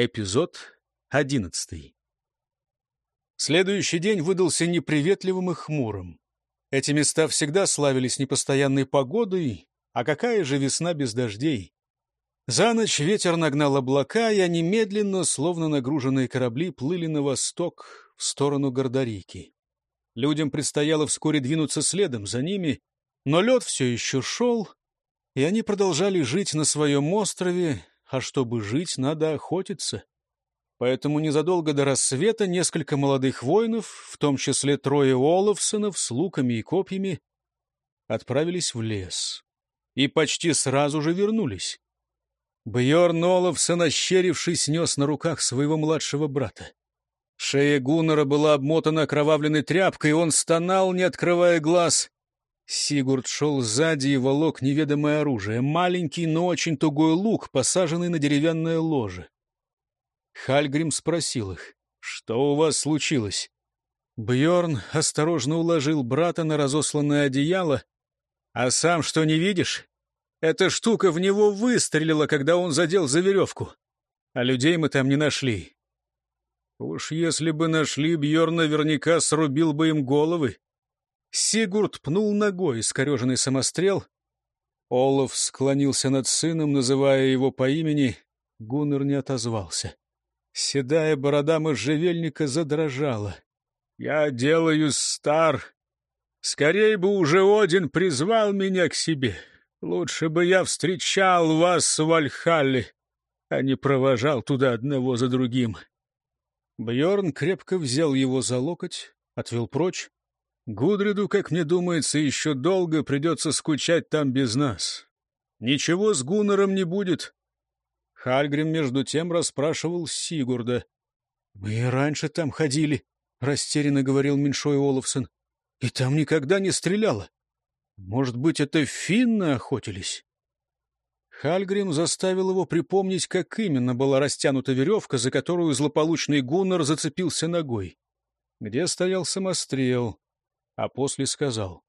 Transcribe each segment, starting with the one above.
Эпизод одиннадцатый. Следующий день выдался неприветливым и хмурым. Эти места всегда славились непостоянной погодой, а какая же весна без дождей? За ночь ветер нагнал облака, и они медленно, словно нагруженные корабли, плыли на восток, в сторону Гордарики. Людям предстояло вскоре двинуться следом за ними, но лед все еще шел, и они продолжали жить на своем острове, а чтобы жить, надо охотиться. Поэтому незадолго до рассвета несколько молодых воинов, в том числе трое Олафсонов с луками и копьями, отправились в лес. И почти сразу же вернулись. Бьорн Олафсон, ощерившись, нес на руках своего младшего брата. Шея Гуннера была обмотана окровавленной тряпкой, он стонал, не открывая глаз. Сигурд шел сзади и волок неведомое оружие, маленький, но очень тугой лук, посаженный на деревянное ложе. Хальгрим спросил их, что у вас случилось? Бьорн осторожно уложил брата на разосланное одеяло. А сам что, не видишь? Эта штука в него выстрелила, когда он задел за веревку. А людей мы там не нашли. Уж если бы нашли, Бьорн наверняка срубил бы им головы. Сигурд пнул ногой искореженный самострел. Олаф склонился над сыном, называя его по имени. Гуннер не отозвался. Седая борода можжевельника задрожала. «Я делаюсь стар. Скорей бы уже Один призвал меня к себе. Лучше бы я встречал вас в Вальхалле, а не провожал туда одного за другим». Бьорн крепко взял его за локоть, отвел прочь. Гудриду, как мне думается, еще долго придется скучать там без нас. Ничего с Гуннером не будет. Хальгрим, между тем, расспрашивал Сигурда. — Мы и раньше там ходили, — растерянно говорил Меньшой Олафсон. — И там никогда не стреляло. Может быть, это финны охотились? Хальгрим заставил его припомнить, как именно была растянута веревка, за которую злополучный Гуннер зацепился ногой. Где стоял самострел? А после сказал,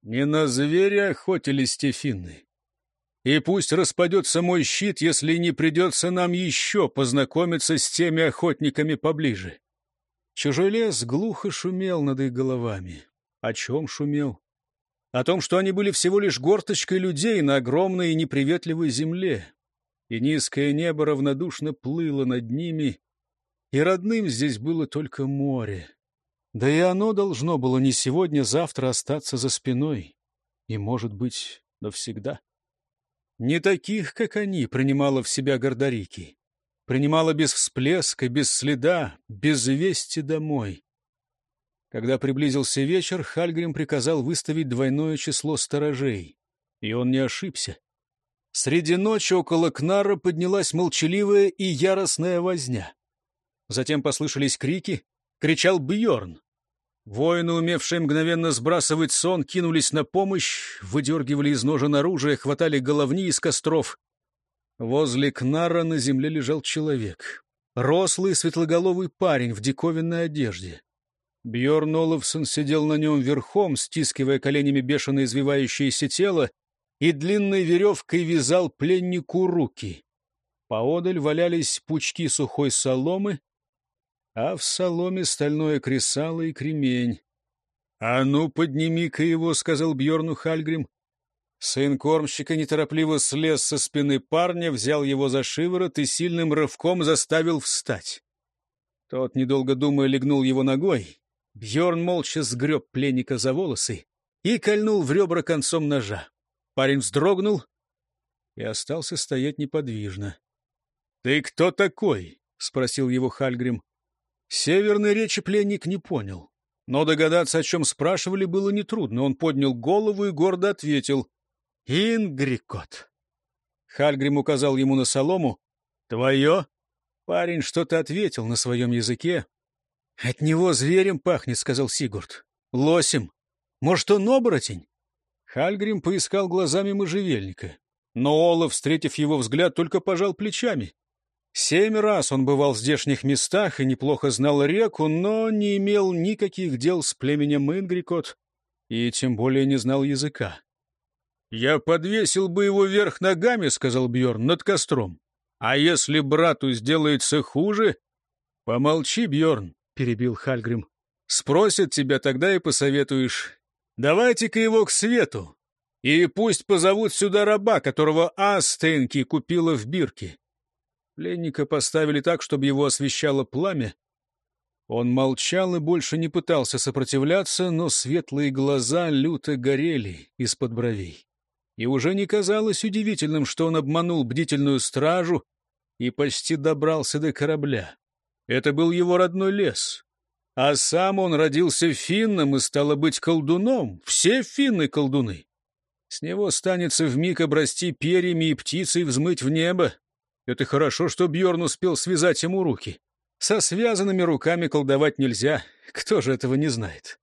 «Не на зверя охотились те финны. И пусть распадется мой щит, если не придется нам еще познакомиться с теми охотниками поближе». Чужой лес глухо шумел над их головами. О чем шумел? О том, что они были всего лишь горточкой людей на огромной и неприветливой земле, и низкое небо равнодушно плыло над ними, и родным здесь было только море. Да и оно должно было не сегодня-завтра остаться за спиной. И, может быть, навсегда. Не таких, как они, принимала в себя Гордарики. Принимала без всплеска, без следа, без вести домой. Когда приблизился вечер, Хальгрим приказал выставить двойное число сторожей. И он не ошибся. Среди ночи около Кнара поднялась молчаливая и яростная возня. Затем послышались крики, кричал Бьорн. Воины, умевшие мгновенно сбрасывать сон, кинулись на помощь, выдергивали из ножен оружие, хватали головни из костров. Возле Кнара на земле лежал человек. Рослый, светлоголовый парень в диковинной одежде. Бьорн Олафсон сидел на нем верхом, стискивая коленями бешено извивающееся тело, и длинной веревкой вязал пленнику руки. Поодаль валялись пучки сухой соломы, а в соломе стальное кресало и кремень. — А ну, подними-ка его, — сказал Бьорну Хальгрим. Сын кормщика неторопливо слез со спины парня, взял его за шиворот и сильным рывком заставил встать. Тот, недолго думая, легнул его ногой. Бьорн молча сгреб пленника за волосы и кольнул в ребра концом ножа. Парень вздрогнул и остался стоять неподвижно. — Ты кто такой? — спросил его Хальгрим. Северной речи пленник не понял. Но догадаться, о чем спрашивали, было нетрудно. Он поднял голову и гордо ответил. «Ингрикот». Хальгрим указал ему на солому. «Твое?» Парень что-то ответил на своем языке. «От него зверем пахнет», — сказал Сигурд. «Лосем. Может, он оборотень?» Хальгрим поискал глазами можжевельника. Но Олаф, встретив его взгляд, только пожал плечами. Семь раз он бывал в здешних местах и неплохо знал реку, но не имел никаких дел с племенем Ингрикот и тем более не знал языка. «Я подвесил бы его вверх ногами», — сказал Бьорн, — «над костром. А если брату сделается хуже? Помолчи, Бьорн, перебил Хальгрим. Спросят тебя, тогда и посоветуешь. Давайте-ка его к свету. И пусть позовут сюда раба, которого Астенки купила в бирке. Пленника поставили так, чтобы его освещало пламя. Он молчал и больше не пытался сопротивляться, но светлые глаза люто горели из-под бровей. И уже не казалось удивительным, что он обманул бдительную стражу и почти добрался до корабля. Это был его родной лес. А сам он родился финном и, стало быть, колдуном. Все финны — колдуны. С него станется вмиг обрасти перьями и птицей взмыть в небо. Это хорошо, что Бьорн успел связать ему руки. Со связанными руками колдовать нельзя. Кто же этого не знает?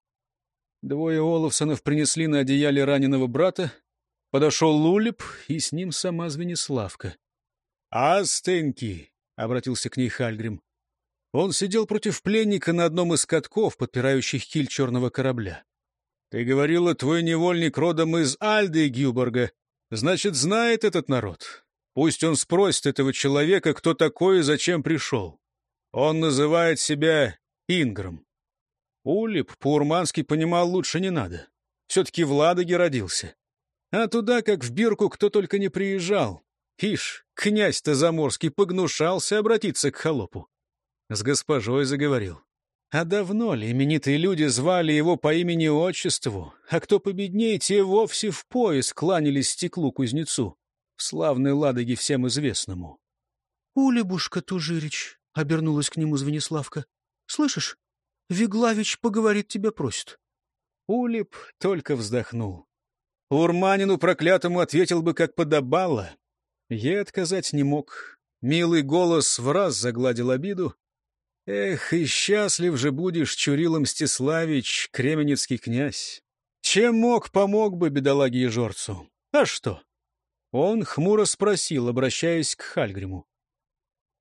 Двое Олафсонов принесли на одеяле раненого брата. Подошел Лулип, и с ним сама Звениславка. «Астеньки!» — обратился к ней Хальгрим. Он сидел против пленника на одном из катков, подпирающих киль черного корабля. Ты говорила, твой невольник родом из Альды и Гюборга. Значит, знает этот народ. Пусть он спросит этого человека, кто такой и зачем пришел. Он называет себя Ингром. Улип по-урмански понимал лучше не надо. Все-таки в Ладоге родился. А туда, как в Бирку, кто только не приезжал. Ишь, князь-то заморский погнушался обратиться к холопу. С госпожой заговорил. А давно ли именитые люди звали его по имени-отчеству, а кто победнее, те вовсе в пояс кланялись стеклу-кузнецу, в славной Ладоге всем известному? — Улебушка Тужирич, — обернулась к нему Звениславка, — слышишь, Виглавич поговорит тебя просит. Улеп только вздохнул. Урманину проклятому ответил бы, как подобало. Ей отказать не мог. Милый голос в раз загладил обиду. Эх, и счастлив же будешь, Чурила Мстиславич, кременецкий князь. Чем мог, помог бы бедолаге Ежорцу. А что? Он хмуро спросил, обращаясь к Хальгриму.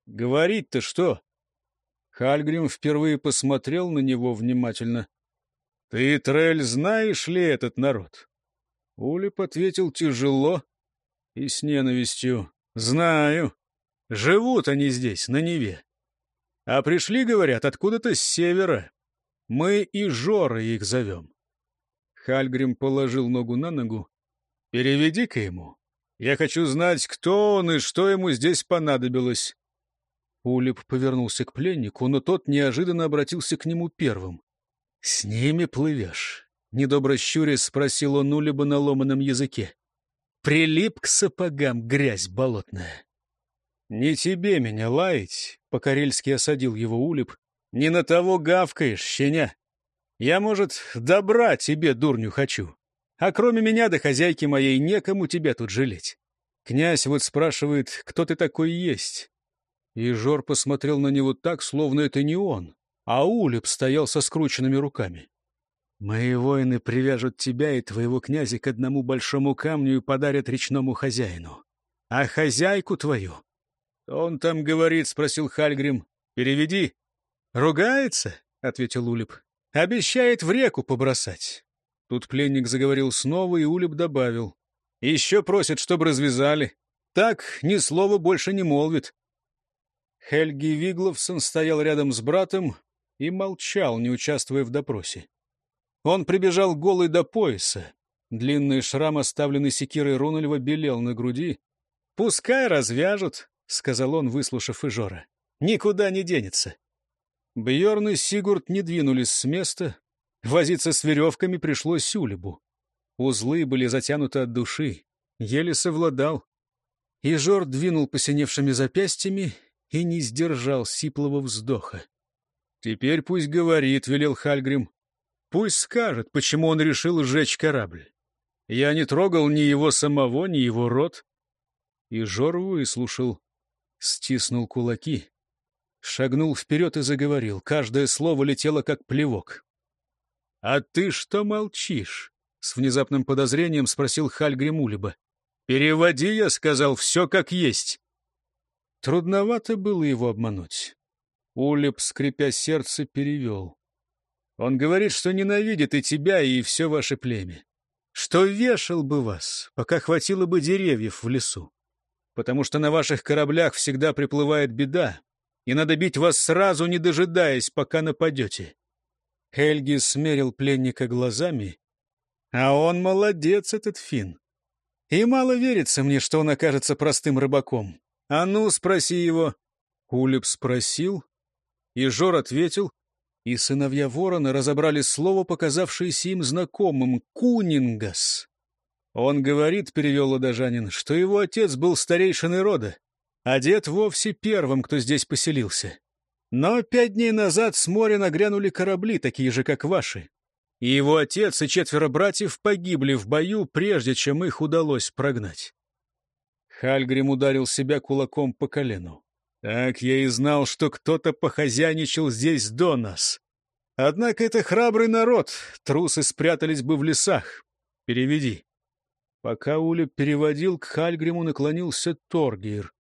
«Говорить-то что?» Хальгрим впервые посмотрел на него внимательно. «Ты, Трель, знаешь ли этот народ?» Улип ответил тяжело и с ненавистью. «Знаю. Живут они здесь, на Неве. А пришли, говорят, откуда-то с севера. Мы и Жоры их зовем. Хальгрим положил ногу на ногу. Переведи-ка ему. Я хочу знать, кто он и что ему здесь понадобилось. Улип повернулся к пленнику, но тот неожиданно обратился к нему первым. — С ними плывешь? — недобро щурясь спросил он Улиба на ломаном языке. — Прилип к сапогам грязь болотная. «Не тебе меня лаять», — по-карельски осадил его Улип. «Не на того гавкаешь, щеня. Я, может, добра тебе, дурню, хочу. А кроме меня да хозяйки моей некому тебя тут жалеть. Князь вот спрашивает, кто ты такой есть». И Жор посмотрел на него так, словно это не он, а Улип стоял со скрученными руками. «Мои воины привяжут тебя и твоего князя к одному большому камню и подарят речному хозяину. А хозяйку твою он там говорит? — спросил Хальгрим. — Переведи. — Ругается? — ответил Улип. — Обещает в реку побросать. Тут пленник заговорил снова, и Улип добавил. — Еще просит, чтобы развязали. Так ни слова больше не молвит. Хельги Вигловсон стоял рядом с братом и молчал, не участвуя в допросе. Он прибежал голый до пояса. Длинный шрам, оставленный секирой Рунальва, белел на груди. «Пускай развяжут», — сказал он, выслушав Ижора. «Никуда не денется». Бьорн и Сигурд не двинулись с места. Возиться с веревками пришлось Сюлебу. Узлы были затянуты от души. Еле совладал. Ижор двинул посиневшими запястьями и не сдержал сиплого вздоха. «Теперь пусть говорит», — велел Хальгрим. «Пусть скажет, почему он решил сжечь корабль. Я не трогал ни его самого, ни его род». Ижор выслушал стиснул кулаки, шагнул вперед и заговорил. Каждое слово летело, как плевок. — А ты что молчишь? — с внезапным подозрением спросил Хальгрим Улиба. — Переводи, я сказал, все как есть. Трудновато было его обмануть. Улиб, скрипя сердце, перевел. Он говорит, что ненавидит и тебя, и все ваше племя. Что вешал бы вас, пока хватило бы деревьев в лесу. потому что на ваших кораблях всегда приплывает беда, и надо бить вас сразу, не дожидаясь, пока нападете». Хельги смерил пленника глазами. «А он молодец, этот фин. И мало верится мне, что он окажется простым рыбаком. А ну, спроси его». Кулеб спросил, и Жор ответил, и сыновья ворона разобрали слово, показавшееся им знакомым — «кунингас». Он говорит, — перевел ладожанин, — что его отец был старейшиной рода, а дед вовсе первым, кто здесь поселился. Но пять дней назад с моря нагрянули корабли, такие же, как ваши. И его отец и четверо братьев погибли в бою, прежде чем их удалось прогнать. Хальгрим ударил себя кулаком по колену. Так я и знал, что кто-то похозяйничал здесь до нас. Однако это храбрый народ, трусы спрятались бы в лесах. Переведи. Пока Уля переводил, к Хальгриму наклонился Торгир.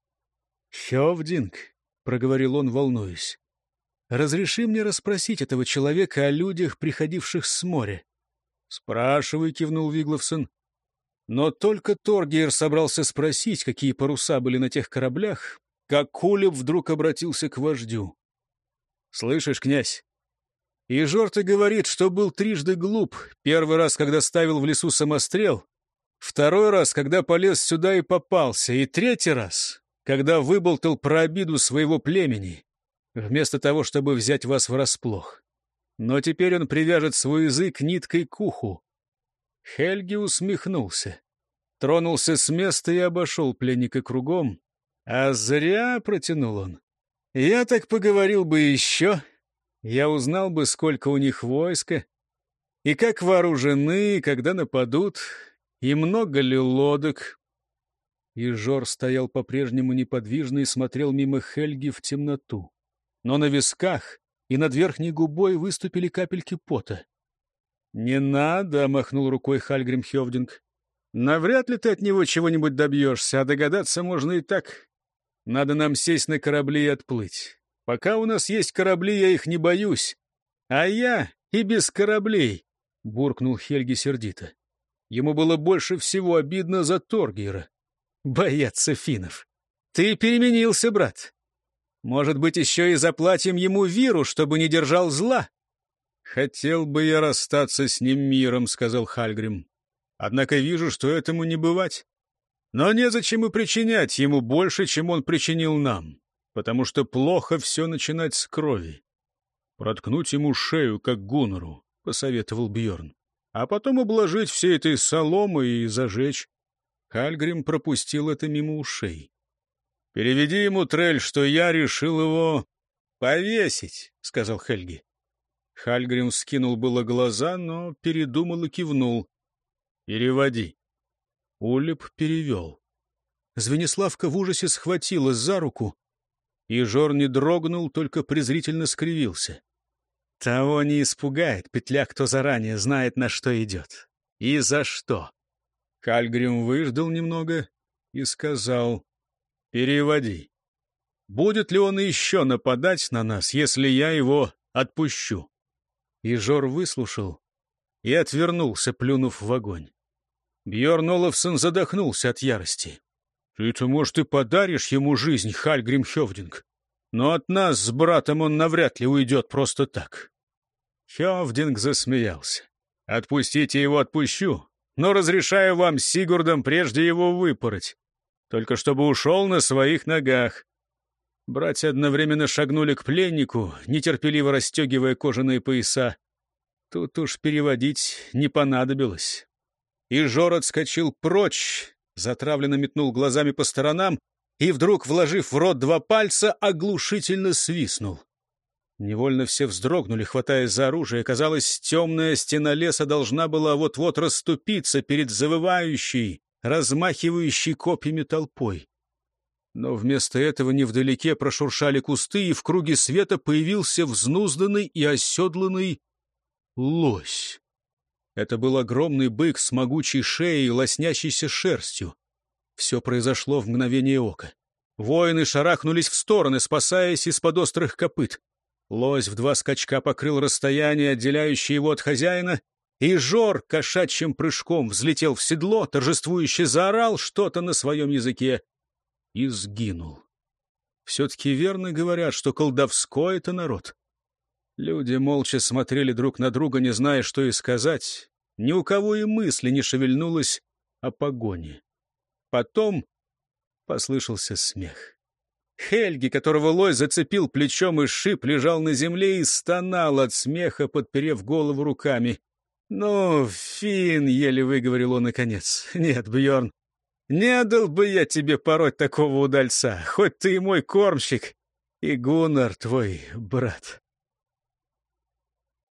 «Хевдинг», — проговорил он, волнуясь, — «разреши мне расспросить этого человека о людях, приходивших с моря». «Спрашивай», — кивнул Вигловсон. Но только Торгейр собрался спросить, какие паруса были на тех кораблях, как Кулеб вдруг обратился к вождю. «Слышишь, князь, и Жорты говорит, что был трижды глуп. Первый раз, когда ставил в лесу самострел, второй раз, когда полез сюда и попался, и третий раз, когда выболтал про обиду своего племени, вместо того, чтобы взять вас врасплох. Но теперь он привяжет свой язык ниткой к уху, Хельги усмехнулся, тронулся с места и обошел пленника кругом. А зря протянул он. Я так поговорил бы еще. Я узнал бы, сколько у них войска, и как вооружены, и когда нападут, и много ли лодок. И Жор стоял по-прежнему неподвижно и смотрел мимо Хельги в темноту. Но на висках и над верхней губой выступили капельки пота. «Не надо», — махнул рукой Хальгрим Хевдинг. «Навряд ли ты от него чего-нибудь добьешься, а догадаться можно и так. Надо нам сесть на корабли и отплыть. Пока у нас есть корабли, я их не боюсь. А я и без кораблей», — буркнул Хельги сердито. Ему было больше всего обидно за Торгера. Бояться финнов. Ты переменился, брат. Может быть, еще и заплатим ему виру, чтобы не держал зла?» «Хотел бы я расстаться с ним миром», — сказал Хальгрим. «Однако вижу, что этому не бывать. Но незачем и причинять ему больше, чем он причинил нам, потому что плохо все начинать с крови. Проткнуть ему шею, как Гуннеру», — посоветовал Бьорн, «а потом обложить всей этой соломой и зажечь». Хальгрим пропустил это мимо ушей. «Переведи ему, Трель, что я решил его повесить», — сказал Хельги. Хальгрим скинул было глаза, но передумал и кивнул. «Переводи». Улеп перевел. Звениславка в ужасе схватилась за руку, и Жор не дрогнул, только презрительно скривился. Того не испугает петля, кто заранее знает, на что идет. И за что. Хальгрим выждал немного и сказал, «Переводи. Будет ли он еще нападать на нас, если я его отпущу?» И Жор выслушал и отвернулся, плюнув в огонь. Бьорн Олафсон задохнулся от ярости. «Ты-то, может, и подаришь ему жизнь, Хальгрим Хевдинг, но от нас с братом он навряд ли уйдет просто так». Хевдинг засмеялся. «Отпустите его, отпущу, но разрешаю вам с Сигурдом прежде его выпороть, только чтобы ушел на своих ногах. Братья одновременно шагнули к пленнику, нетерпеливо расстегивая кожаные пояса. Тут уж переводить не понадобилось. И Жор отскочил прочь, затравленно метнул глазами по сторонам и вдруг, вложив в рот два пальца, оглушительно свистнул. Невольно все вздрогнули, хватаясь за оружие. Казалось, темная стена леса должна была вот-вот расступиться перед завывающей, размахивающей копьями толпой. Но вместо этого невдалеке прошуршали кусты, и в круге света появился взнузданный и оседланный лось. Это был огромный бык с могучей шеей и лоснящейся шерстью. Все произошло в мгновение ока. Воины шарахнулись в стороны, спасаясь из-под острых копыт. Лось в два скачка покрыл расстояние, отделяющее его от хозяина, и Жор кошачьим прыжком взлетел в седло, торжествующе заорал что-то на своем языке и сгинул. Все-таки верно говорят, что колдовской — это народ. Люди молча смотрели друг на друга, не зная, что и сказать. Ни у кого и мысли не шевельнулось о погоне. Потом послышался смех. Хельги, которого лой зацепил плечом и шип, лежал на земле и стонал от смеха, подперев голову руками. «Ну, Фин, еле выговорил он наконец. «Нет, Бьорн, не дал бы я тебе пороть такого удальца, хоть ты и мой кормщик, и Гуннар твой брат».